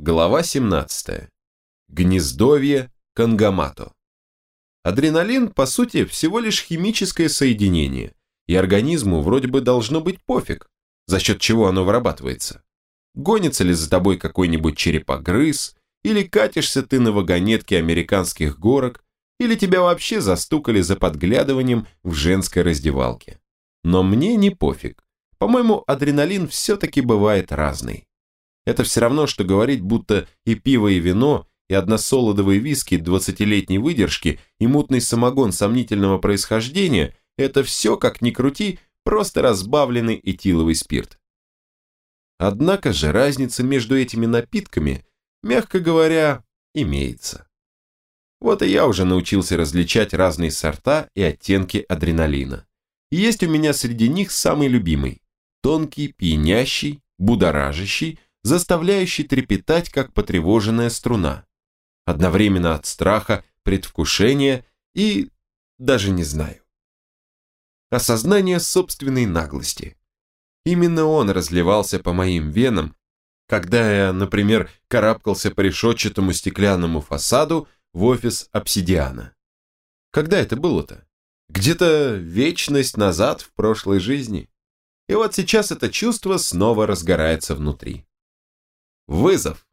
Глава 17. Гнездовье Кангамато. Адреналин, по сути, всего лишь химическое соединение, и организму вроде бы должно быть пофиг, за счет чего оно вырабатывается. Гонится ли за тобой какой-нибудь черепогрыз, или катишься ты на вагонетке американских горок, или тебя вообще застукали за подглядыванием в женской раздевалке. Но мне не пофиг. По-моему, адреналин все-таки бывает разный. Это все равно, что говорить, будто и пиво, и вино, и односолодовые виски 20-летней выдержки, и мутный самогон сомнительного происхождения – это все, как ни крути, просто разбавленный этиловый спирт. Однако же разница между этими напитками, мягко говоря, имеется. Вот и я уже научился различать разные сорта и оттенки адреналина. И есть у меня среди них самый любимый – тонкий, пьянящий, будоражащий, заставляющий трепетать, как потревоженная струна. Одновременно от страха, предвкушения и... даже не знаю. Осознание собственной наглости. Именно он разливался по моим венам, когда я, например, карабкался по решетчатому стеклянному фасаду в офис обсидиана. Когда это было-то? Где-то вечность назад в прошлой жизни. И вот сейчас это чувство снова разгорается внутри. Вызов.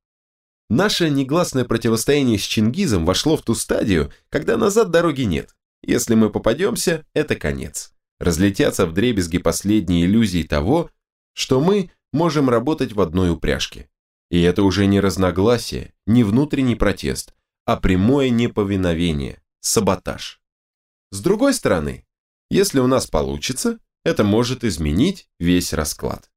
Наше негласное противостояние с Чингизом вошло в ту стадию, когда назад дороги нет. Если мы попадемся, это конец. Разлетятся в дребезги последние иллюзии того, что мы можем работать в одной упряжке. И это уже не разногласие, не внутренний протест, а прямое неповиновение, саботаж. С другой стороны, если у нас получится, это может изменить весь расклад.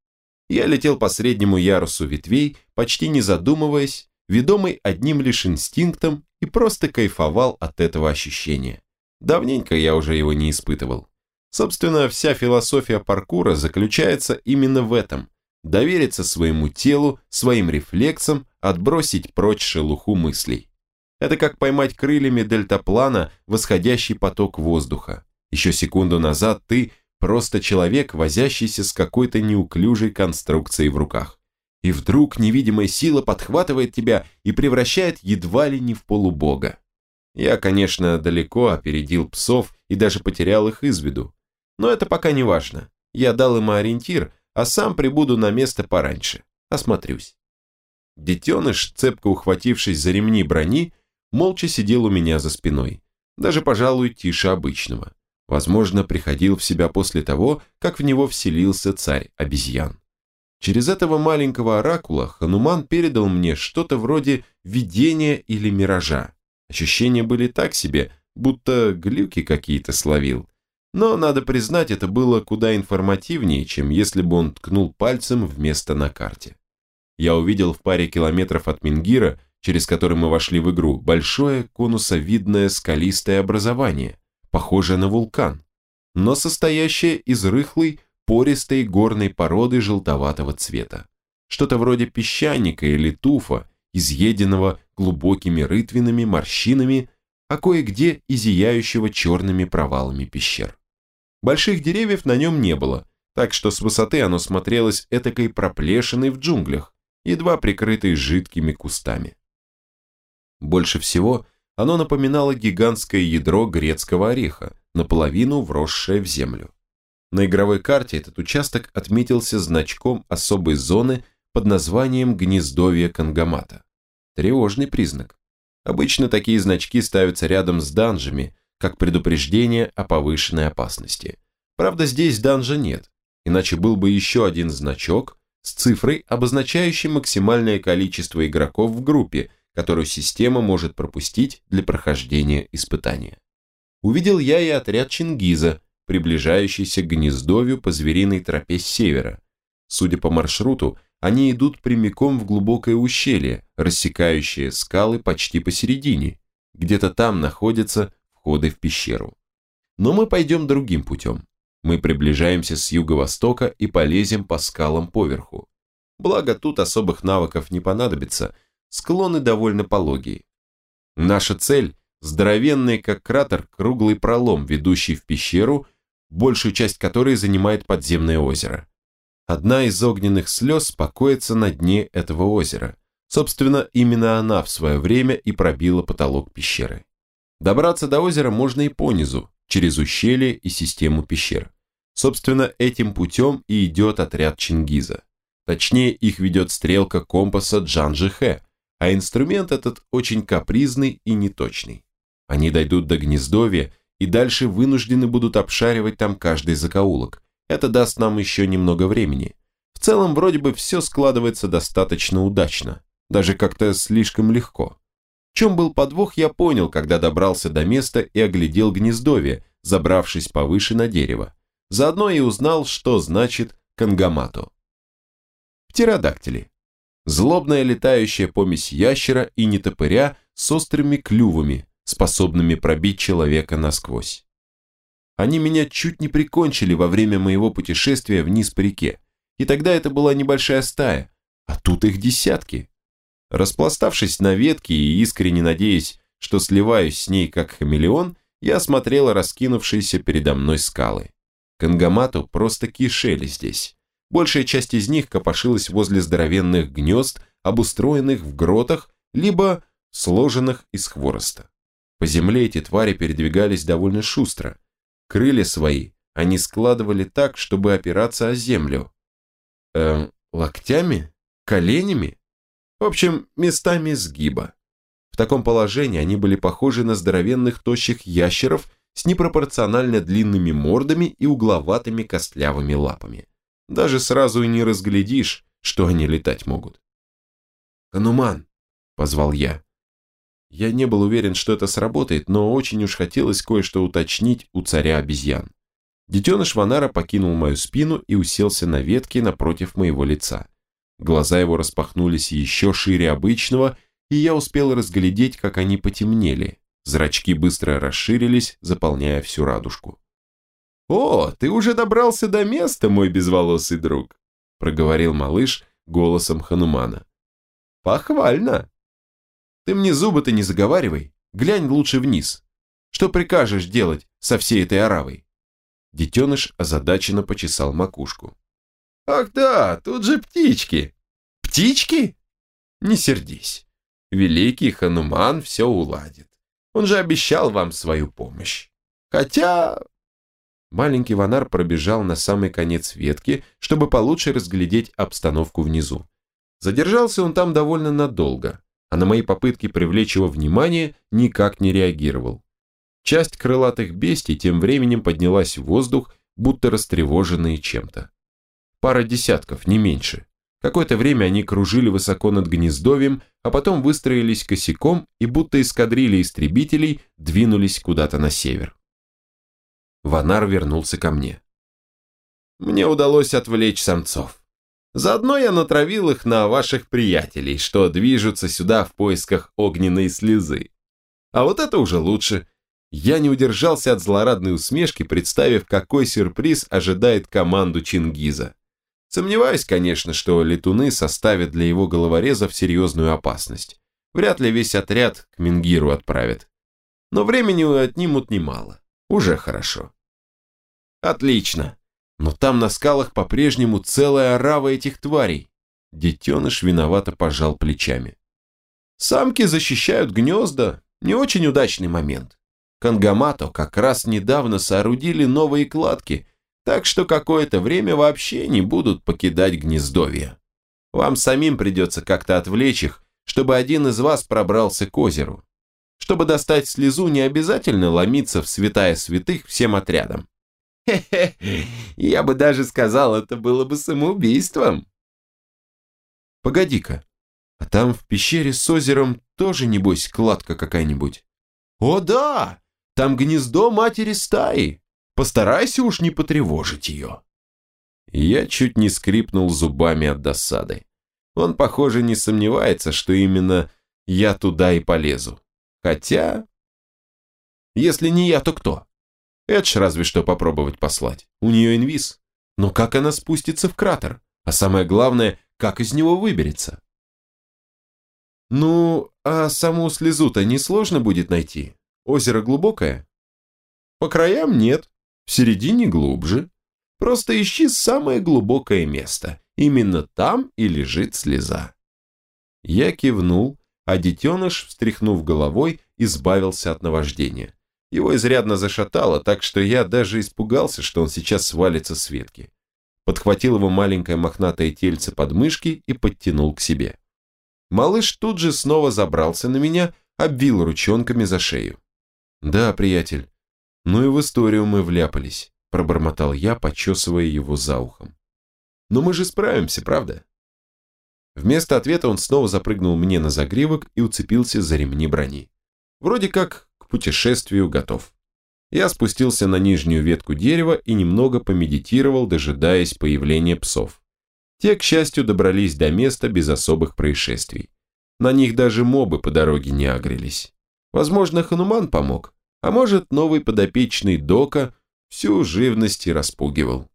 Я летел по среднему ярусу ветвей, почти не задумываясь, ведомый одним лишь инстинктом и просто кайфовал от этого ощущения. Давненько я уже его не испытывал. Собственно, вся философия паркура заключается именно в этом. Довериться своему телу, своим рефлексам, отбросить прочь шелуху мыслей. Это как поймать крыльями дельтаплана восходящий поток воздуха. Еще секунду назад ты Просто человек, возящийся с какой-то неуклюжей конструкцией в руках. И вдруг невидимая сила подхватывает тебя и превращает едва ли не в полубога. Я, конечно, далеко опередил псов и даже потерял их из виду. Но это пока не важно. Я дал им ориентир, а сам прибуду на место пораньше. Осмотрюсь. Детеныш, цепко ухватившись за ремни брони, молча сидел у меня за спиной. Даже, пожалуй, тише обычного. Возможно, приходил в себя после того, как в него вселился царь обезьян. Через этого маленького оракула Хануман передал мне что-то вроде видения или миража. Ощущения были так себе, будто глюки какие-то словил. Но, надо признать, это было куда информативнее, чем если бы он ткнул пальцем вместо на карте. Я увидел в паре километров от Мингира, через который мы вошли в игру, большое конусовидное скалистое образование – похожее на вулкан, но состоящее из рыхлой, пористой горной породы желтоватого цвета. Что-то вроде песчаника или туфа, изъеденного глубокими рытвинами, морщинами, а кое-где и черными провалами пещер. Больших деревьев на нем не было, так что с высоты оно смотрелось этакой проплешиной в джунглях, едва прикрытой жидкими кустами. Больше всего – оно напоминало гигантское ядро грецкого ореха, наполовину вросшее в землю. На игровой карте этот участок отметился значком особой зоны под названием «Гнездовье Кангамата». Тревожный признак. Обычно такие значки ставятся рядом с данжами, как предупреждение о повышенной опасности. Правда, здесь данжа нет, иначе был бы еще один значок с цифрой, обозначающей максимальное количество игроков в группе, которую система может пропустить для прохождения испытания. Увидел я и отряд Чингиза, приближающийся к гнездовью по звериной тропе с севера. Судя по маршруту, они идут прямиком в глубокое ущелье, рассекающее скалы почти посередине. Где-то там находятся входы в пещеру. Но мы пойдем другим путем. Мы приближаемся с юго-востока и полезем по скалам поверху. Благо тут особых навыков не понадобится – склоны довольно пологие. Наша цель – здоровенный, как кратер, круглый пролом, ведущий в пещеру, большую часть которой занимает подземное озеро. Одна из огненных слез покоится на дне этого озера, Собственно, именно она в свое время и пробила потолок пещеры. Добраться до озера можно и по низу, через ущелье и систему пещер. Собственно, этим путем и идет отряд Чингиза. Точнее, их ведет стрелка компаса Джан-Жихе, а инструмент этот очень капризный и неточный. Они дойдут до гнездовья и дальше вынуждены будут обшаривать там каждый закоулок. Это даст нам еще немного времени. В целом, вроде бы все складывается достаточно удачно, даже как-то слишком легко. В чем был подвох, я понял, когда добрался до места и оглядел гнездовье, забравшись повыше на дерево. Заодно и узнал, что значит кангамато. Птеродактили. Злобная летающая помесь ящера и нетопыря с острыми клювами, способными пробить человека насквозь. Они меня чуть не прикончили во время моего путешествия вниз по реке, и тогда это была небольшая стая, а тут их десятки. Распластавшись на ветке и искренне надеясь, что сливаюсь с ней как хамелеон, я смотрел раскинувшиеся передо мной скалы. Кангамату просто кишели здесь. Большая часть из них копошилась возле здоровенных гнезд, обустроенных в гротах, либо сложенных из хвороста. По земле эти твари передвигались довольно шустро. Крылья свои они складывали так, чтобы опираться о землю. Эм, локтями? Коленями? В общем, местами сгиба. В таком положении они были похожи на здоровенных тощих ящеров с непропорционально длинными мордами и угловатыми костлявыми лапами. Даже сразу и не разглядишь, что они летать могут. «Хануман!» – позвал я. Я не был уверен, что это сработает, но очень уж хотелось кое-что уточнить у царя обезьян. Детеныш Ванара покинул мою спину и уселся на ветке напротив моего лица. Глаза его распахнулись еще шире обычного, и я успел разглядеть, как они потемнели. Зрачки быстро расширились, заполняя всю радужку. «О, ты уже добрался до места, мой безволосый друг», проговорил малыш голосом Ханумана. «Похвально!» Ты мне зубы-то не заговаривай, глянь лучше вниз. Что прикажешь делать со всей этой оравой?» Детеныш озадаченно почесал макушку. «Ах да, тут же птички!» «Птички?» «Не сердись. Великий Хануман все уладит. Он же обещал вам свою помощь. Хотя...» Маленький Ванар пробежал на самый конец ветки, чтобы получше разглядеть обстановку внизу. Задержался он там довольно надолго, а на мои попытки привлечь его внимание никак не реагировал. Часть крылатых бестий тем временем поднялась в воздух, будто растревоженные чем-то. Пара десятков, не меньше. Какое-то время они кружили высоко над гнездовьем, а потом выстроились косяком и будто эскадрилья истребителей двинулись куда-то на север. Ванар вернулся ко мне. Мне удалось отвлечь самцов. Заодно я натравил их на ваших приятелей, что движутся сюда в поисках огненной слезы. А вот это уже лучше. Я не удержался от злорадной усмешки, представив, какой сюрприз ожидает команду Чингиза. Сомневаюсь, конечно, что летуны составят для его головорезов серьезную опасность. Вряд ли весь отряд к Мингиру отправят. Но времени отнимут немало. Уже хорошо. Отлично. Но там на скалах по-прежнему целая орава этих тварей. Детеныш виновато пожал плечами. Самки защищают гнезда. Не очень удачный момент. Кангамато как раз недавно соорудили новые кладки, так что какое-то время вообще не будут покидать гнездовье. Вам самим придется как-то отвлечь их, чтобы один из вас пробрался к озеру. Чтобы достать слезу, не обязательно ломиться в святая святых всем отрядом. Я бы даже сказал, это было бы самоубийством. Погоди-ка, а там в пещере с озером тоже, небось, кладка какая-нибудь? О да, там гнездо матери стаи. Постарайся уж не потревожить ее. Я чуть не скрипнул зубами от досады. Он, похоже, не сомневается, что именно я туда и полезу. Хотя... Если не я, то кто? Эдж разве что попробовать послать. У нее инвиз. Но как она спустится в кратер? А самое главное, как из него выберется? Ну, а саму слезу-то несложно будет найти. Озеро глубокое? По краям нет, в середине глубже. Просто ищи самое глубокое место. Именно там и лежит слеза. Я кивнул, а детеныш, встряхнув головой, избавился от наваждения. Его изрядно зашатало, так что я даже испугался, что он сейчас свалится с ветки. Подхватил его маленькое мохнатое тельце под мышки и подтянул к себе. Малыш тут же снова забрался на меня, обвил ручонками за шею. «Да, приятель, ну и в историю мы вляпались», пробормотал я, почесывая его за ухом. «Но мы же справимся, правда?» Вместо ответа он снова запрыгнул мне на загривок и уцепился за ремни брони. Вроде как путешествию готов. Я спустился на нижнюю ветку дерева и немного помедитировал, дожидаясь появления псов. Те, к счастью, добрались до места без особых происшествий. На них даже мобы по дороге не агрелись. Возможно, Хануман помог, а может, новый подопечный Дока всю живность и распугивал.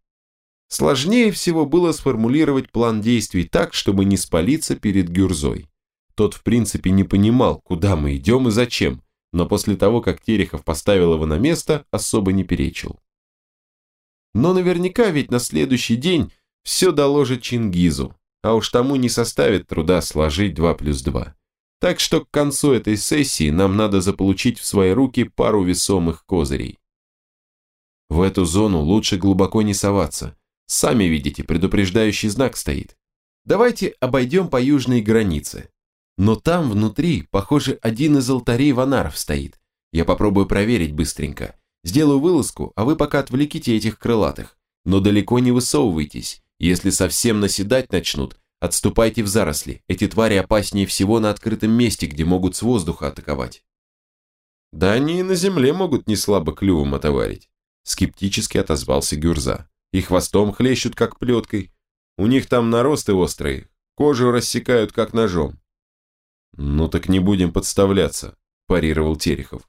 Сложнее всего было сформулировать план действий так, чтобы не спалиться перед Гюрзой. Тот, в принципе, не понимал, куда мы идем и зачем, но после того, как Терехов поставил его на место, особо не перечил. Но наверняка ведь на следующий день все доложит Чингизу, а уж тому не составит труда сложить 2 плюс 2. Так что к концу этой сессии нам надо заполучить в свои руки пару весомых козырей. В эту зону лучше глубоко не соваться, Сами видите, предупреждающий знак стоит. Давайте обойдем по южной границе. Но там внутри, похоже, один из алтарей ванаров стоит. Я попробую проверить быстренько. Сделаю вылазку, а вы пока отвлеките этих крылатых. Но далеко не высовывайтесь. Если совсем наседать начнут, отступайте в заросли. Эти твари опаснее всего на открытом месте, где могут с воздуха атаковать. Да они и на земле могут не слабо клювом отоварить. Скептически отозвался Гюрза и хвостом хлещут, как плеткой. У них там наросты острые, кожу рассекают, как ножом. Ну так не будем подставляться, парировал Терехов.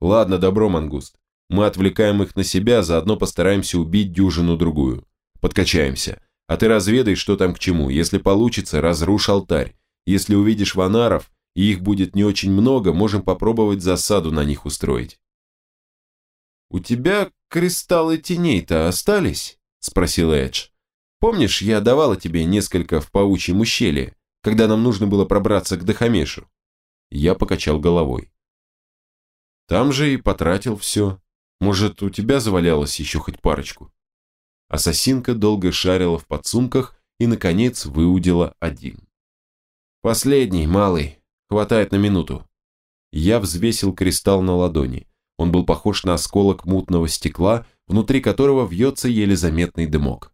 Ладно, добро, мангуст. Мы отвлекаем их на себя, заодно постараемся убить дюжину-другую. Подкачаемся. А ты разведай, что там к чему. Если получится, разрушь алтарь. Если увидишь ванаров, и их будет не очень много, можем попробовать засаду на них устроить. У тебя кристаллы теней-то остались? спросил Эдж. «Помнишь, я давала тебе несколько в паучьем ущелье, когда нам нужно было пробраться к Дахамешу?» Я покачал головой. «Там же и потратил все. Может, у тебя завалялось еще хоть парочку?» Ассасинка долго шарила в подсумках и, наконец, выудила один. «Последний, малый. Хватает на минуту». Я взвесил кристалл на ладони. Он был похож на осколок мутного стекла, внутри которого вьется еле заметный дымок.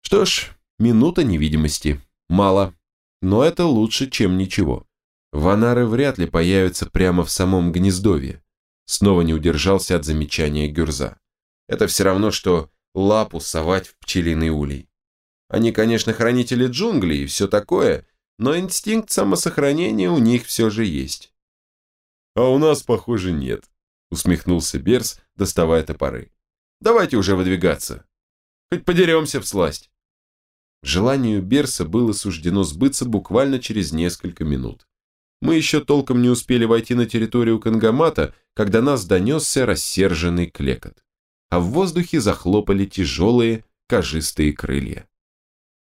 Что ж, минута невидимости. Мало. Но это лучше, чем ничего. Ванары вряд ли появятся прямо в самом гнездовье. Снова не удержался от замечания Гюрза. Это все равно, что лапу совать в пчелиный улей. Они, конечно, хранители джунглей и все такое, но инстинкт самосохранения у них все же есть. А у нас, похоже, нет, усмехнулся Берс, доставая топоры. Давайте уже выдвигаться. Хоть подеремся в сласть. Желанию Берса было суждено сбыться буквально через несколько минут. Мы еще толком не успели войти на территорию Кангамата, когда нас донесся рассерженный клекот. А в воздухе захлопали тяжелые, кожистые крылья.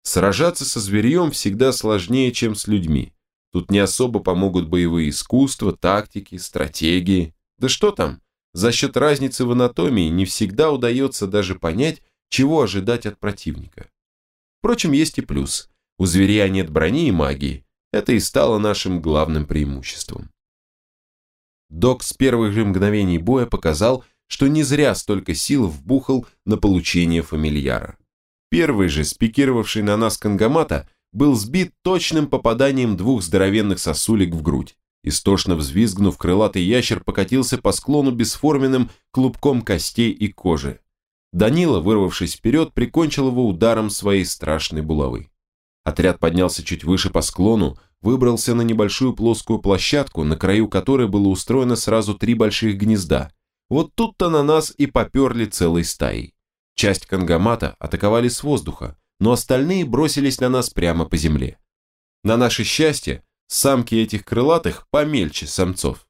Сражаться со зверьем всегда сложнее, чем с людьми. Тут не особо помогут боевые искусства, тактики, стратегии. Да что там, за счет разницы в анатомии не всегда удается даже понять, чего ожидать от противника. Впрочем, есть и плюс. У зверя нет брони и магии. Это и стало нашим главным преимуществом. Док с первых же мгновений боя показал, что не зря столько сил вбухал на получение фамильяра. Первый же, спикировавший на нас Кангамата, был сбит точным попаданием двух здоровенных сосулек в грудь. Истошно взвизгнув, крылатый ящер покатился по склону бесформенным клубком костей и кожи. Данила, вырвавшись вперед, прикончил его ударом своей страшной булавы. Отряд поднялся чуть выше по склону, выбрался на небольшую плоскую площадку, на краю которой было устроено сразу три больших гнезда. Вот тут-то на нас и поперли целой стаей. Часть кангамата атаковали с воздуха, но остальные бросились на нас прямо по земле. На наше счастье, Самки этих крылатых помельче самцов.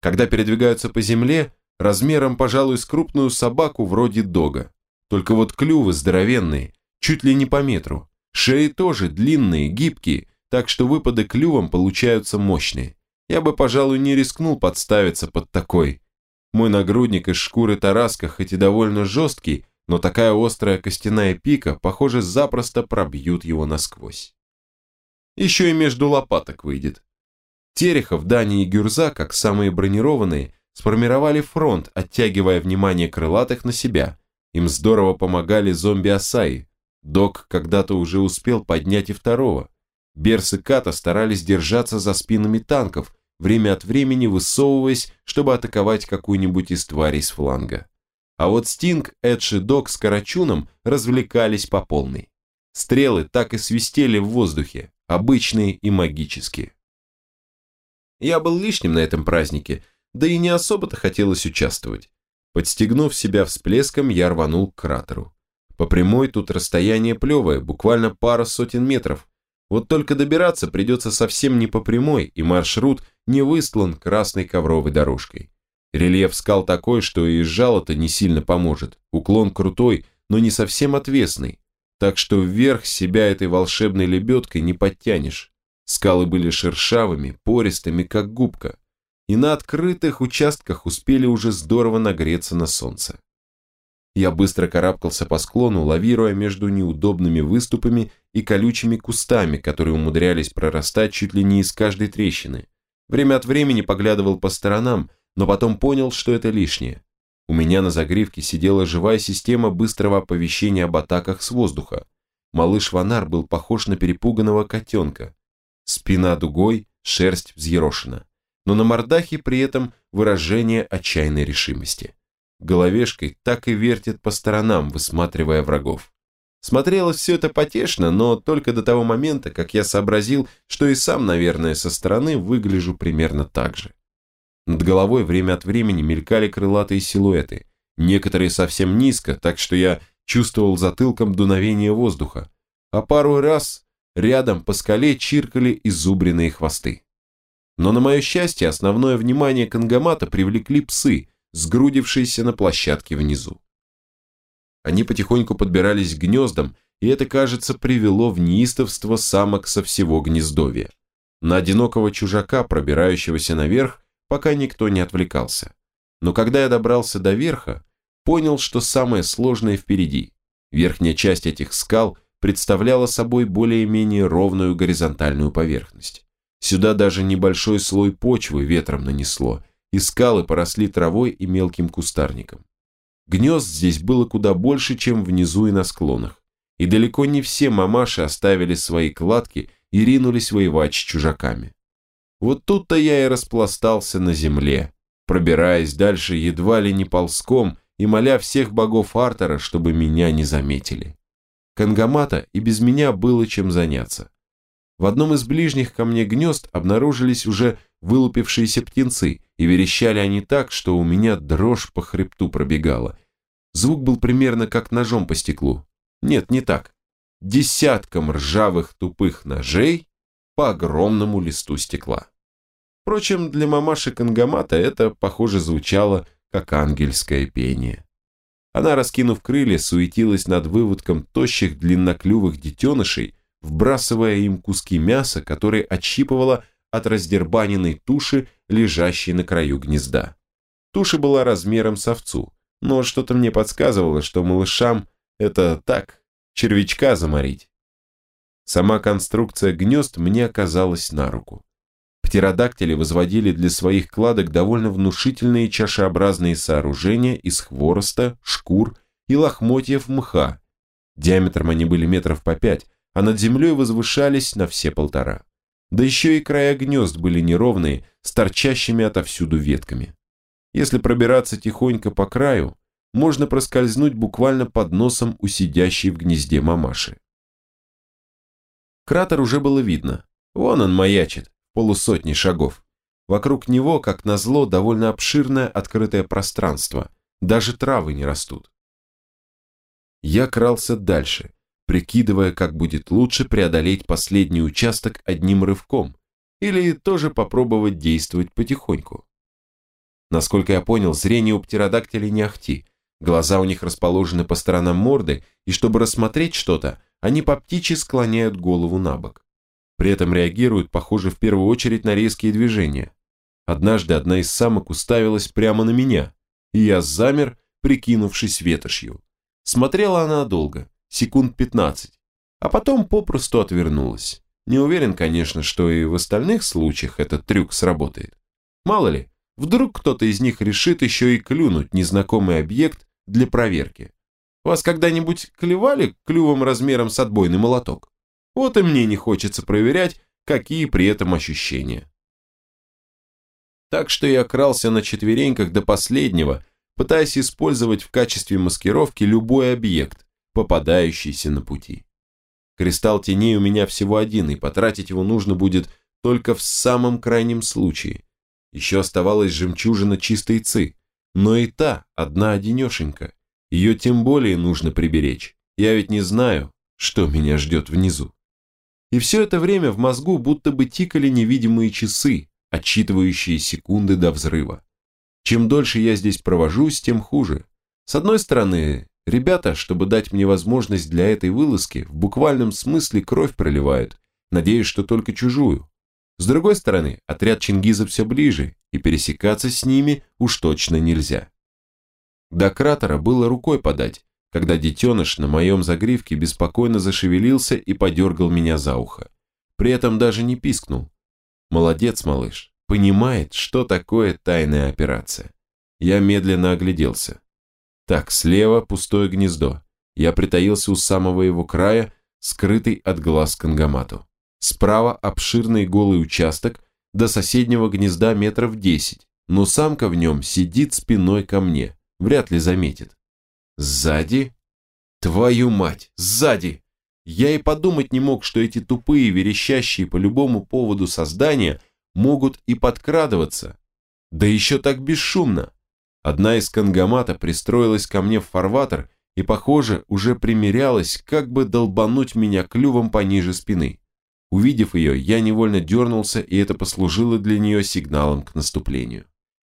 Когда передвигаются по земле, размером, пожалуй, с крупную собаку вроде дога. Только вот клювы здоровенные, чуть ли не по метру. Шеи тоже длинные, гибкие, так что выпады клювом получаются мощные. Я бы, пожалуй, не рискнул подставиться под такой. Мой нагрудник из шкуры тараска хоть и довольно жесткий, но такая острая костяная пика, похоже, запросто пробьют его насквозь. Еще и между лопаток выйдет. Терехов, Дани и Гюрза, как самые бронированные, сформировали фронт, оттягивая внимание крылатых на себя. Им здорово помогали зомби-осаи. Док когда-то уже успел поднять и второго. Берс и Ката старались держаться за спинами танков, время от времени высовываясь, чтобы атаковать какую-нибудь из тварей с фланга. А вот Стинг, Эдж и Док с Карачуном развлекались по полной. Стрелы так и свистели в воздухе, обычные и магические. Я был лишним на этом празднике, да и не особо-то хотелось участвовать. Подстегнув себя всплеском, я рванул к кратеру. По прямой тут расстояние плевое, буквально пара сотен метров. Вот только добираться придется совсем не по прямой, и маршрут не выстлан красной ковровой дорожкой. Рельеф скал такой, что и жало-то не сильно поможет. Уклон крутой, но не совсем отвесный. Так что вверх себя этой волшебной лебедкой не подтянешь. Скалы были шершавыми, пористыми, как губка. И на открытых участках успели уже здорово нагреться на солнце. Я быстро карабкался по склону, лавируя между неудобными выступами и колючими кустами, которые умудрялись прорастать чуть ли не из каждой трещины. Время от времени поглядывал по сторонам, но потом понял, что это лишнее. У меня на загривке сидела живая система быстрого оповещения об атаках с воздуха. Малыш Ванар был похож на перепуганного котенка. Спина дугой, шерсть взъерошена. Но на мордахе при этом выражение отчаянной решимости. Головешкой так и вертит по сторонам, высматривая врагов. Смотрелось все это потешно, но только до того момента, как я сообразил, что и сам, наверное, со стороны выгляжу примерно так же. Над головой время от времени мелькали крылатые силуэты, некоторые совсем низко, так что я чувствовал затылком дуновение воздуха, а пару раз рядом по скале чиркали изубренные хвосты. Но на мое счастье основное внимание Кангамата привлекли псы, сгрудившиеся на площадке внизу. Они потихоньку подбирались к гнездам, и это, кажется, привело в неистовство самок со всего гнездовья. На одинокого чужака, пробирающегося наверх, пока никто не отвлекался. Но когда я добрался до верха, понял, что самое сложное впереди. Верхняя часть этих скал представляла собой более-менее ровную горизонтальную поверхность. Сюда даже небольшой слой почвы ветром нанесло, и скалы поросли травой и мелким кустарником. Гнезд здесь было куда больше, чем внизу и на склонах, и далеко не все мамаши оставили свои кладки и ринулись воевать с чужаками. Вот тут-то я и распластался на земле, пробираясь дальше едва ли не ползком и моля всех богов Артера, чтобы меня не заметили. Кангамата и без меня было чем заняться. В одном из ближних ко мне гнезд обнаружились уже вылупившиеся птенцы, и верещали они так, что у меня дрожь по хребту пробегала. Звук был примерно как ножом по стеклу. Нет, не так. Десятком ржавых тупых ножей по огромному листу стекла. Впрочем, для мамаши Кангамата это, похоже, звучало, как ангельское пение. Она, раскинув крылья, суетилась над выводком тощих длинноклювых детенышей, вбрасывая им куски мяса, которые отщипывала от раздербаненной туши, лежащей на краю гнезда. Туша была размером с овцу, но что-то мне подсказывало, что малышам это так, червячка заморить. Сама конструкция гнезд мне оказалась на руку. Птеродактили возводили для своих кладок довольно внушительные чашеобразные сооружения из хвороста, шкур и лохмотьев мха. Диаметром они были метров по пять, а над землей возвышались на все полтора. Да еще и края гнезд были неровные, с торчащими отовсюду ветками. Если пробираться тихонько по краю, можно проскользнуть буквально под носом у сидящей в гнезде мамаши. Кратер уже было видно. Вон он маячит, полусотни шагов. Вокруг него, как назло, довольно обширное открытое пространство. Даже травы не растут. Я крался дальше, прикидывая, как будет лучше преодолеть последний участок одним рывком, или тоже попробовать действовать потихоньку. Насколько я понял, зрение у птеродактилей не ахти, глаза у них расположены по сторонам морды, и чтобы рассмотреть что-то, они по птичьи склоняют голову на бок. При этом реагируют, похоже, в первую очередь на резкие движения. Однажды одна из самок уставилась прямо на меня, и я замер, прикинувшись ветошью. Смотрела она долго, секунд 15, а потом попросту отвернулась. Не уверен, конечно, что и в остальных случаях этот трюк сработает. Мало ли, вдруг кто-то из них решит еще и клюнуть незнакомый объект для проверки. Вас когда-нибудь клевали клювом размером с отбойный молоток? Вот и мне не хочется проверять, какие при этом ощущения. Так что я крался на четвереньках до последнего, пытаясь использовать в качестве маскировки любой объект, попадающийся на пути. Кристалл теней у меня всего один, и потратить его нужно будет только в самом крайнем случае. Еще оставалась жемчужина чистой ци, но и та одна-одинешенька. Ее тем более нужно приберечь. Я ведь не знаю, что меня ждет внизу. И все это время в мозгу будто бы тикали невидимые часы, отсчитывающие секунды до взрыва. Чем дольше я здесь провожусь, тем хуже. С одной стороны, ребята, чтобы дать мне возможность для этой вылазки, в буквальном смысле кровь проливают, надеюсь, что только чужую. С другой стороны, отряд Чингиза все ближе, и пересекаться с ними уж точно нельзя. До кратера было рукой подать, когда детеныш на моем загривке беспокойно зашевелился и подергал меня за ухо. При этом даже не пискнул. Молодец, малыш, понимает, что такое тайная операция. Я медленно огляделся. Так, слева пустое гнездо. Я притаился у самого его края, скрытый от глаз Кангамату. Справа обширный голый участок, до соседнего гнезда метров десять, но самка в нем сидит спиной ко мне, вряд ли заметит. Сзади? Твою мать, сзади! Я и подумать не мог, что эти тупые, верещащие по любому поводу создания могут и подкрадываться. Да еще так бесшумно. Одна из кангамата пристроилась ко мне в фарватер и, похоже, уже примерялась, как бы долбануть меня клювом пониже спины. Увидев ее, я невольно дернулся, и это послужило для нее сигналом к наступлению.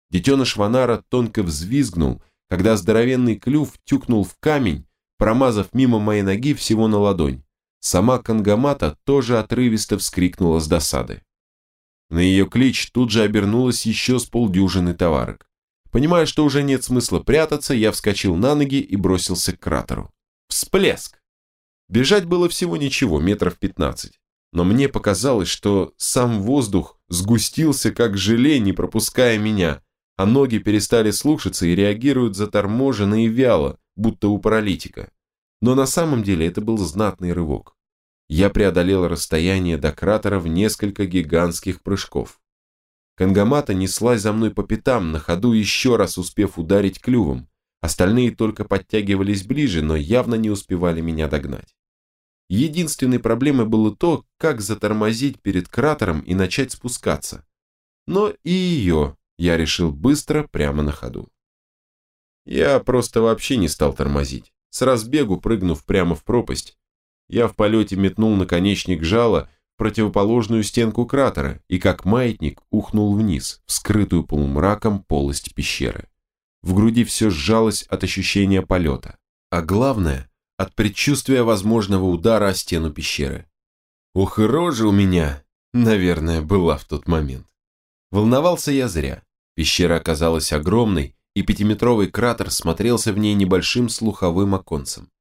Детеныш Ванара тонко взвизгнул, когда здоровенный клюв тюкнул в камень, промазав мимо моей ноги всего на ладонь. Сама Кангамата тоже отрывисто вскрикнула с досады. На ее клич тут же обернулась еще с полдюжины товарок. Понимая, что уже нет смысла прятаться, я вскочил на ноги и бросился к кратеру. Всплеск! Бежать было всего ничего, метров пятнадцать. Но мне показалось, что сам воздух сгустился как желе, не пропуская меня, а ноги перестали слушаться и реагируют заторможенно и вяло, будто у паралитика. Но на самом деле это был знатный рывок. Я преодолел расстояние до кратера в несколько гигантских прыжков. Кангамата неслась за мной по пятам, на ходу еще раз успев ударить клювом. Остальные только подтягивались ближе, но явно не успевали меня догнать. Единственной проблемой было то, как затормозить перед кратером и начать спускаться. Но и ее я решил быстро, прямо на ходу. Я просто вообще не стал тормозить. С разбегу прыгнув прямо в пропасть, я в полете метнул наконечник жала противоположную стенку кратера и как маятник ухнул вниз, в скрытую полумраком полость пещеры. В груди все сжалось от ощущения полета, а главное, от предчувствия возможного удара о стену пещеры. Ух, и рожа у меня, наверное, была в тот момент. Волновался я зря. Пещера оказалась огромной, и пятиметровый кратер смотрелся в ней небольшим слуховым оконцем.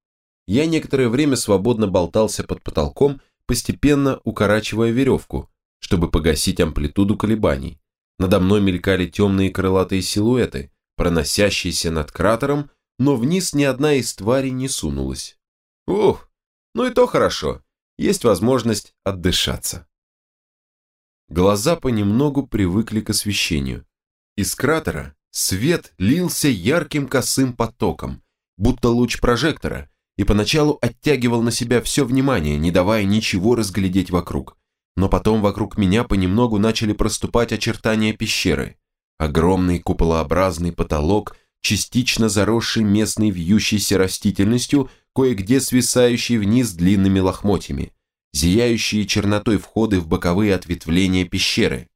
Я некоторое время свободно болтался под потолком, постепенно укорачивая веревку, чтобы погасить амплитуду колебаний. Надо мной мелькали темные крылатые силуэты, проносящиеся над кратером, но вниз ни одна из тварей не сунулась. Ух, ну и то хорошо, есть возможность отдышаться. Глаза понемногу привыкли к освещению. Из кратера свет лился ярким косым потоком, будто луч прожектора, и поначалу оттягивал на себя все внимание, не давая ничего разглядеть вокруг. Но потом вокруг меня понемногу начали проступать очертания пещеры. Огромный куполообразный потолок, частично заросший местной вьющейся растительностью, кое-где свисающий вниз длинными лохмотьями, зияющие чернотой входы в боковые ответвления пещеры,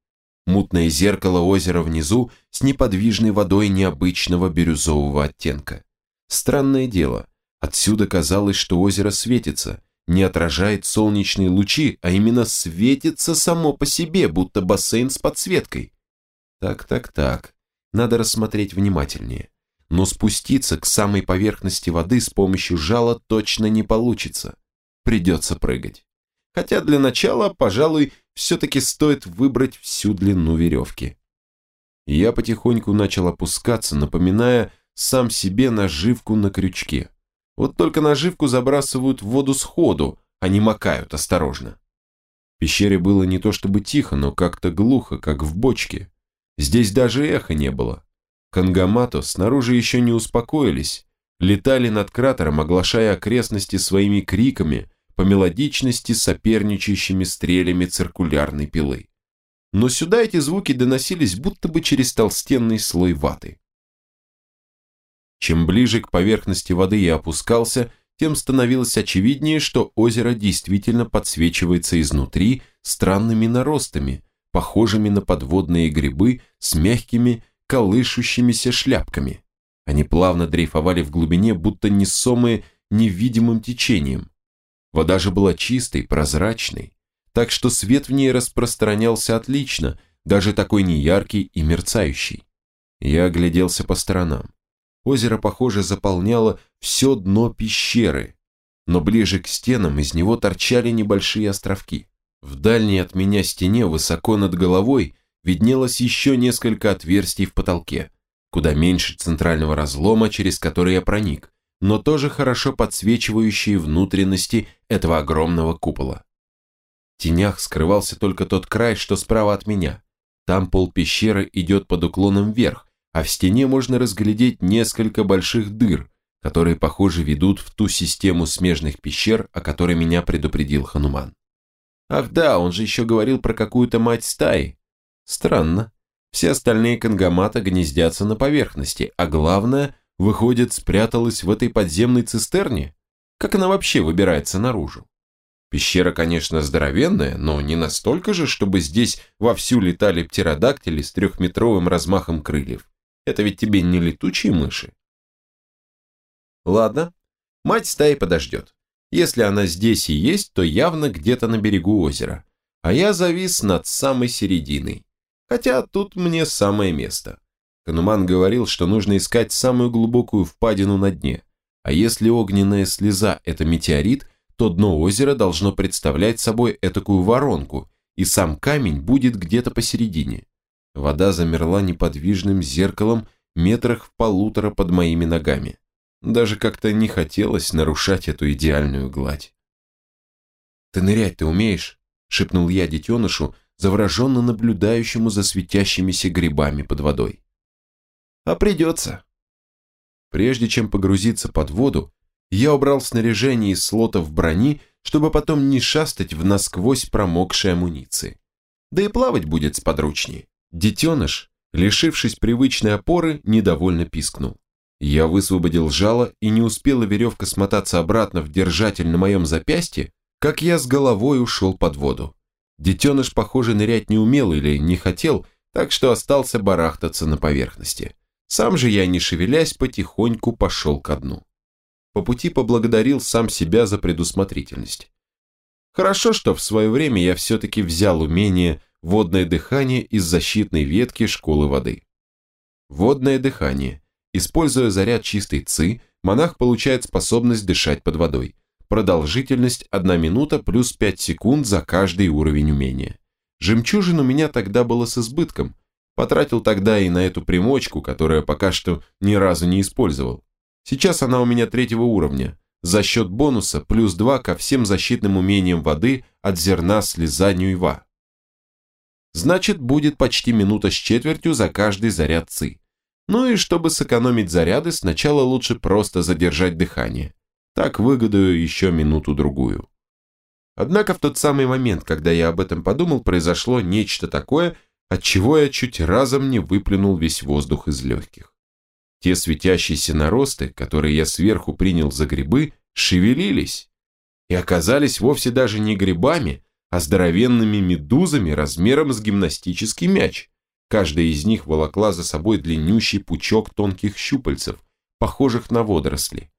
мутное зеркало озера внизу с неподвижной водой необычного бирюзового оттенка. Странное дело, отсюда казалось, что озеро светится, не отражает солнечные лучи, а именно светится само по себе, будто бассейн с подсветкой. Так, так, так, надо рассмотреть внимательнее. Но спуститься к самой поверхности воды с помощью жала точно не получится. Придется прыгать. Хотя для начала, пожалуй, все-таки стоит выбрать всю длину веревки. Я потихоньку начал опускаться, напоминая сам себе наживку на крючке. Вот только наживку забрасывают в воду сходу, а не макают осторожно. В пещере было не то чтобы тихо, но как-то глухо, как в бочке. Здесь даже эха не было. Кангамато снаружи еще не успокоились, летали над кратером, оглашая окрестности своими криками по мелодичности соперничающими стрелями циркулярной пилы. Но сюда эти звуки доносились будто бы через толстенный слой ваты. Чем ближе к поверхности воды я опускался, тем становилось очевиднее, что озеро действительно подсвечивается изнутри странными наростами, похожими на подводные грибы с мягкими, колышущимися шляпками. Они плавно дрейфовали в глубине, будто несомые невидимым течением. Вода же была чистой, прозрачной, так что свет в ней распространялся отлично, даже такой неяркий и мерцающий. Я огляделся по сторонам. Озеро, похоже, заполняло все дно пещеры, но ближе к стенам из него торчали небольшие островки. В дальней от меня стене, высоко над головой, виднелось еще несколько отверстий в потолке, куда меньше центрального разлома, через который я проник, но тоже хорошо подсвечивающие внутренности этого огромного купола. В тенях скрывался только тот край, что справа от меня. Там пол пещеры идет под уклоном вверх, а в стене можно разглядеть несколько больших дыр, которые, похоже, ведут в ту систему смежных пещер, о которой меня предупредил Хануман. Ах да, он же еще говорил про какую-то мать стаи. Странно. Все остальные кангамата гнездятся на поверхности, а главное, выходит, спряталась в этой подземной цистерне? Как она вообще выбирается наружу? Пещера, конечно, здоровенная, но не настолько же, чтобы здесь вовсю летали птеродактили с трехметровым размахом крыльев. Это ведь тебе не летучие мыши. Ладно, мать стаи подождет. Если она здесь и есть, то явно где-то на берегу озера. А я завис над самой серединой. Хотя тут мне самое место. Кануман говорил, что нужно искать самую глубокую впадину на дне. А если огненная слеза – это метеорит, то дно озера должно представлять собой этакую воронку, и сам камень будет где-то посередине. Вода замерла неподвижным зеркалом метрах в полутора под моими ногами. Даже как-то не хотелось нарушать эту идеальную гладь. «Ты нырять-то умеешь?» – шепнул я детенышу, завороженно наблюдающему за светящимися грибами под водой. «А придется». Прежде чем погрузиться под воду, я убрал снаряжение из слотов брони, чтобы потом не шастать в насквозь промокшей амуниции. Да и плавать будет сподручнее. Детеныш, лишившись привычной опоры, недовольно пискнул. Я высвободил жало, и не успела веревка смотаться обратно в держатель на моем запястье, как я с головой ушел под воду. Детеныш, похоже, нырять не умел или не хотел, так что остался барахтаться на поверхности. Сам же я, не шевелясь, потихоньку пошел ко дну. По пути поблагодарил сам себя за предусмотрительность. Хорошо, что в свое время я все-таки взял умение Водное дыхание из защитной ветки школы воды. Водное дыхание. Используя заряд чистой ЦИ, монах получает способность дышать под водой. Продолжительность 1 минута плюс 5 секунд за каждый уровень умения. Жемчужин у меня тогда было с избытком. Потратил тогда и на эту примочку, которую пока что ни разу не использовал. Сейчас она у меня третьего уровня. За счет бонуса плюс 2 ко всем защитным умениям воды от зерна слеза Нюйва. Значит, будет почти минута с четвертью за каждый заряд ЦИ. Ну и чтобы сэкономить заряды, сначала лучше просто задержать дыхание. Так выгодую еще минуту-другую. Однако в тот самый момент, когда я об этом подумал, произошло нечто такое, от чего я чуть разом не выплюнул весь воздух из легких. Те светящиеся наросты, которые я сверху принял за грибы, шевелились и оказались вовсе даже не грибами, а здоровенными медузами размером с гимнастический мяч. Каждая из них волокла за собой длиннющий пучок тонких щупальцев, похожих на водоросли.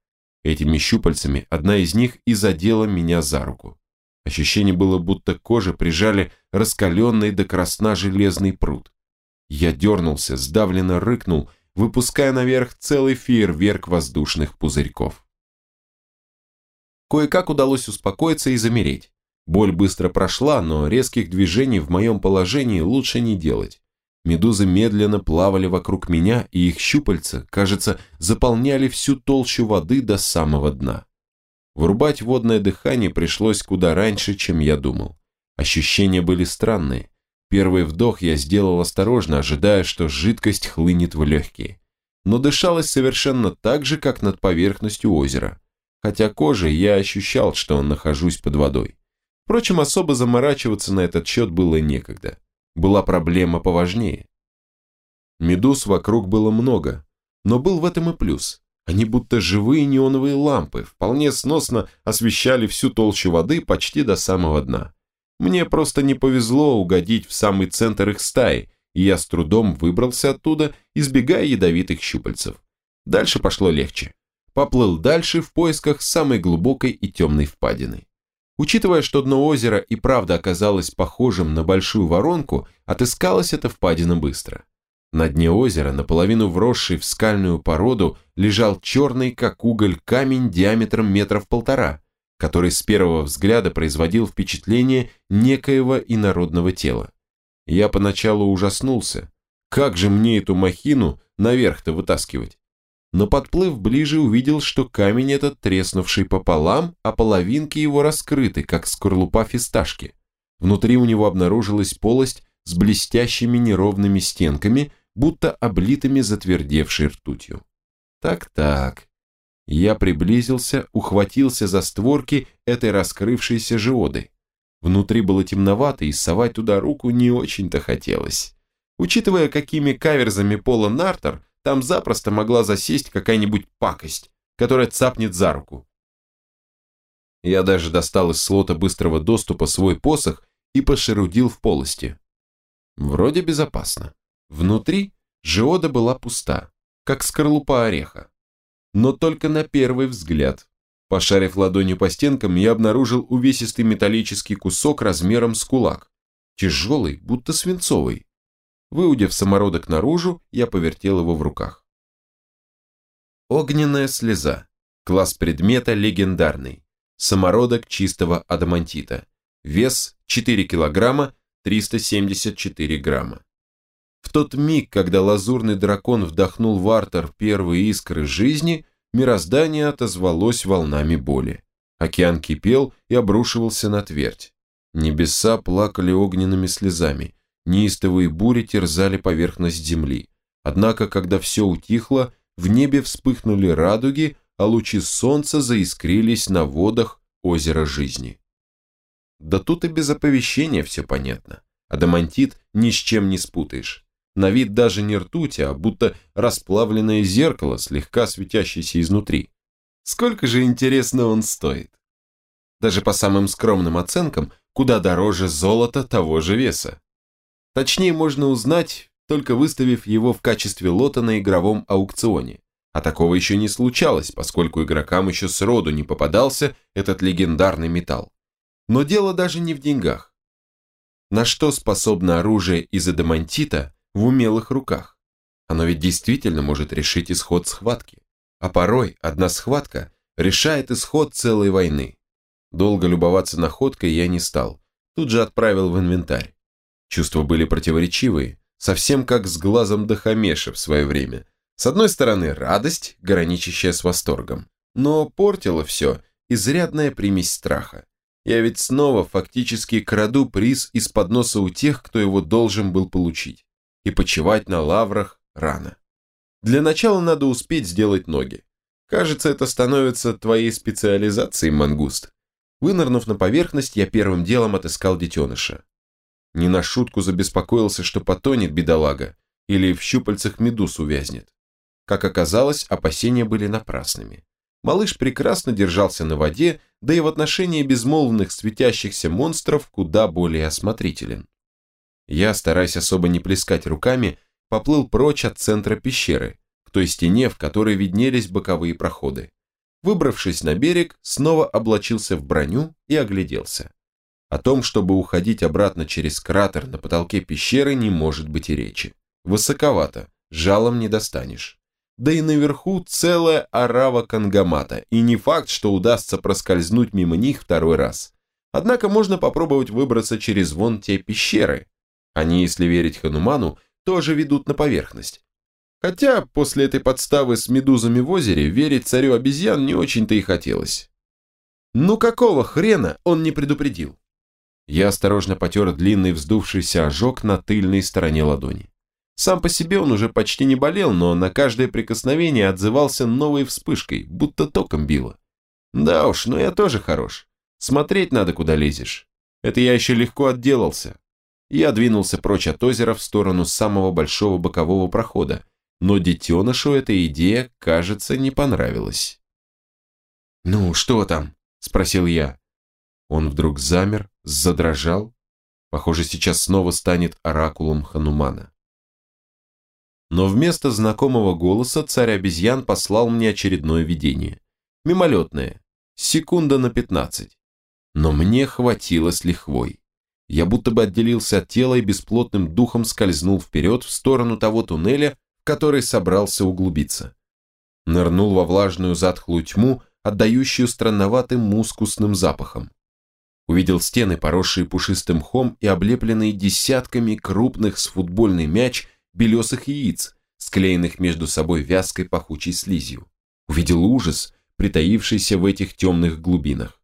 Этими щупальцами одна из них и задела меня за руку. Ощущение было, будто коже прижали раскаленный до красна железный пруд. Я дернулся, сдавленно рыкнул, выпуская наверх целый фейерверк воздушных пузырьков. Кое-как удалось успокоиться и замереть. Боль быстро прошла, но резких движений в моем положении лучше не делать. Медузы медленно плавали вокруг меня, и их щупальца, кажется, заполняли всю толщу воды до самого дна. Вырубать водное дыхание пришлось куда раньше, чем я думал. Ощущения были странные. Первый вдох я сделал осторожно, ожидая, что жидкость хлынет в легкие. Но дышалось совершенно так же, как над поверхностью озера. Хотя кожей я ощущал, что нахожусь под водой. Впрочем, особо заморачиваться на этот счет было некогда. Была проблема поважнее. Медуз вокруг было много, но был в этом и плюс. Они будто живые неоновые лампы, вполне сносно освещали всю толщу воды почти до самого дна. Мне просто не повезло угодить в самый центр их стаи, и я с трудом выбрался оттуда, избегая ядовитых щупальцев. Дальше пошло легче. Поплыл дальше в поисках самой глубокой и темной впадины. Учитывая, что дно озера и правда оказалось похожим на большую воронку, отыскалась эта впадина быстро. На дне озера, наполовину вросший в скальную породу, лежал черный, как уголь, камень диаметром метров полтора, который с первого взгляда производил впечатление некоего инородного тела. Я поначалу ужаснулся. Как же мне эту махину наверх-то вытаскивать? Но подплыв ближе, увидел, что камень этот треснувший пополам, а половинки его раскрыты, как скорлупа фисташки. Внутри у него обнаружилась полость с блестящими неровными стенками, будто облитыми затвердевшей ртутью. Так-так. Я приблизился, ухватился за створки этой раскрывшейся жиоды. Внутри было темновато, и совать туда руку не очень-то хотелось. Учитывая, какими каверзами Пола Нартер, там запросто могла засесть какая-нибудь пакость, которая цапнет за руку. Я даже достал из слота быстрого доступа свой посох и пошерудил в полости. Вроде безопасно. Внутри жиода была пуста, как скорлупа ореха. Но только на первый взгляд. Пошарив ладонью по стенкам, я обнаружил увесистый металлический кусок размером с кулак. Тяжелый, будто свинцовый. Выудив самородок наружу, я повертел его в руках. Огненная слеза. Класс предмета легендарный. Самородок чистого адамантита. Вес 4 килограмма 374 грамма. В тот миг, когда лазурный дракон вдохнул в Артер первые искры жизни, мироздание отозвалось волнами боли. Океан кипел и обрушивался на твердь. Небеса плакали огненными слезами, неистовые бури терзали поверхность земли. Однако, когда все утихло, в небе вспыхнули радуги, а лучи солнца заискрились на водах озера жизни. Да тут и без оповещения все понятно. Адамантит ни с чем не спутаешь. На вид даже не ртуть, а будто расплавленное зеркало, слегка светящееся изнутри. Сколько же, интересно, он стоит? Даже по самым скромным оценкам, куда дороже золота того же веса. Точнее, можно узнать, только выставив его в качестве лота на игровом аукционе. А такого еще не случалось, поскольку игрокам еще сроду не попадался этот легендарный металл. Но дело даже не в деньгах. На что способно оружие из адамантита в умелых руках. Оно ведь действительно может решить исход схватки. А порой одна схватка решает исход целой войны. Долго любоваться находкой я не стал. Тут же отправил в инвентарь. Чувства были противоречивые, совсем как с глазом Дахамеша в свое время. С одной стороны, радость, граничащая с восторгом. Но портило все изрядная примесь страха. Я ведь снова фактически краду приз из-под носа у тех, кто его должен был получить и почивать на лаврах рано. Для начала надо успеть сделать ноги. Кажется, это становится твоей специализацией, мангуст. Вынырнув на поверхность, я первым делом отыскал детеныша. Не на шутку забеспокоился, что потонет бедолага или в щупальцах медуз увязнет. Как оказалось, опасения были напрасными. Малыш прекрасно держался на воде, да и в отношении безмолвных светящихся монстров куда более осмотрителен. Я, стараясь особо не плескать руками, поплыл прочь от центра пещеры, к той стене, в которой виднелись боковые проходы. Выбравшись на берег, снова облачился в броню и огляделся. О том, чтобы уходить обратно через кратер на потолке пещеры, не может быть и речи. Высоковато, жалом не достанешь. Да и наверху целая орава кангамата, и не факт, что удастся проскользнуть мимо них второй раз. Однако можно попробовать выбраться через вон те пещеры. Они, если верить Хануману, тоже ведут на поверхность. Хотя после этой подставы с медузами в озере верить царю обезьян не очень-то и хотелось. Ну какого хрена он не предупредил? Я осторожно потер длинный вздувшийся ожог на тыльной стороне ладони. Сам по себе он уже почти не болел, но на каждое прикосновение отзывался новой вспышкой, будто током било. Да уж, но я тоже хорош. Смотреть надо, куда лезешь. Это я еще легко отделался. Я двинулся прочь от озера в сторону самого большого бокового прохода, но детенышу эта идея, кажется, не понравилась. «Ну, что там?» – спросил я. Он вдруг замер, задрожал. Похоже, сейчас снова станет оракулом Ханумана. Но вместо знакомого голоса царь обезьян послал мне очередное видение. Мимолетное. Секунда на пятнадцать. Но мне хватило с лихвой. Я будто бы отделился от тела и бесплотным духом скользнул вперед в сторону того туннеля, в который собрался углубиться. Нырнул во влажную затхлую тьму, отдающую странноватым мускусным запахом. Увидел стены, поросшие пушистым мхом и облепленные десятками крупных с футбольный мяч белесых яиц, склеенных между собой вязкой пахучей слизью. Увидел ужас, притаившийся в этих темных глубинах.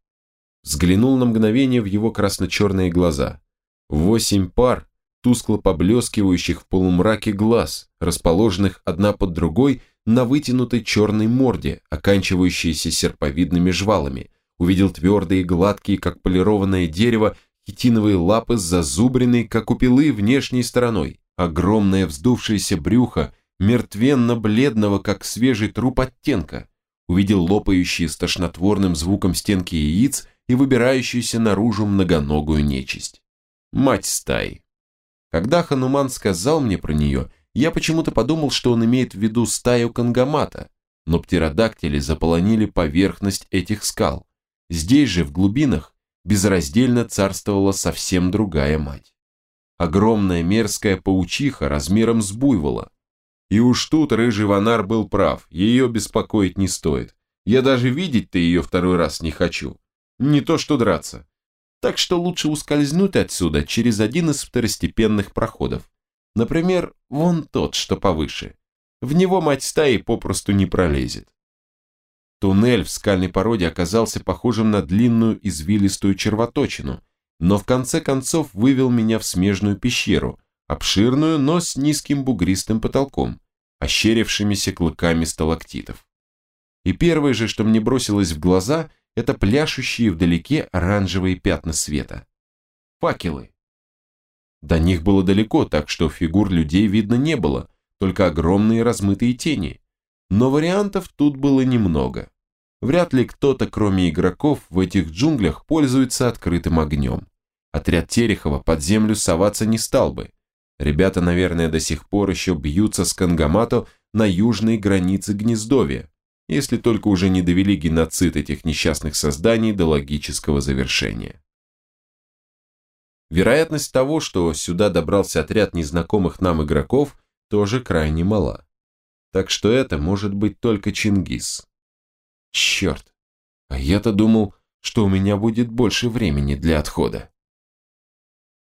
Взглянул на мгновение в его красно-черные глаза. Восемь пар, тускло поблескивающих в полумраке глаз, расположенных одна под другой на вытянутой черной морде, оканчивающейся серповидными жвалами, увидел твердые, гладкие, как полированное дерево, хитиновые лапы с зазубренной, как у пилы, внешней стороной, огромное вздувшееся брюхо, мертвенно-бледного, как свежий труп оттенка, увидел лопающие с тошнотворным звуком стенки яиц и выбирающуюся наружу многоногую нечисть. Мать стаи. Когда Хануман сказал мне про нее, я почему-то подумал, что он имеет в виду стаю кангамата, но птеродактили заполонили поверхность этих скал. Здесь же, в глубинах, безраздельно царствовала совсем другая мать. Огромная мерзкая паучиха размером с буйвола. И уж тут рыжий ванар был прав, ее беспокоить не стоит. Я даже видеть-то ее второй раз не хочу. Не то что драться. Так что лучше ускользнуть отсюда через один из второстепенных проходов. Например, вон тот, что повыше. В него мать стаи попросту не пролезет. Туннель в скальной породе оказался похожим на длинную извилистую червоточину, но в конце концов вывел меня в смежную пещеру, обширную, но с низким бугристым потолком, ощерившимися клыками сталактитов. И первое же, что мне бросилось в глаза, это пляшущие вдалеке оранжевые пятна света. Факелы. До них было далеко, так что фигур людей видно не было, только огромные размытые тени но вариантов тут было немного. Вряд ли кто-то, кроме игроков, в этих джунглях пользуется открытым огнем. Отряд Терехова под землю соваться не стал бы. Ребята, наверное, до сих пор еще бьются с Кангамато на южной границе Гнездовья, если только уже не довели геноцид этих несчастных созданий до логического завершения. Вероятность того, что сюда добрался отряд незнакомых нам игроков, тоже крайне мала так что это может быть только Чингис. Черт, а я-то думал, что у меня будет больше времени для отхода.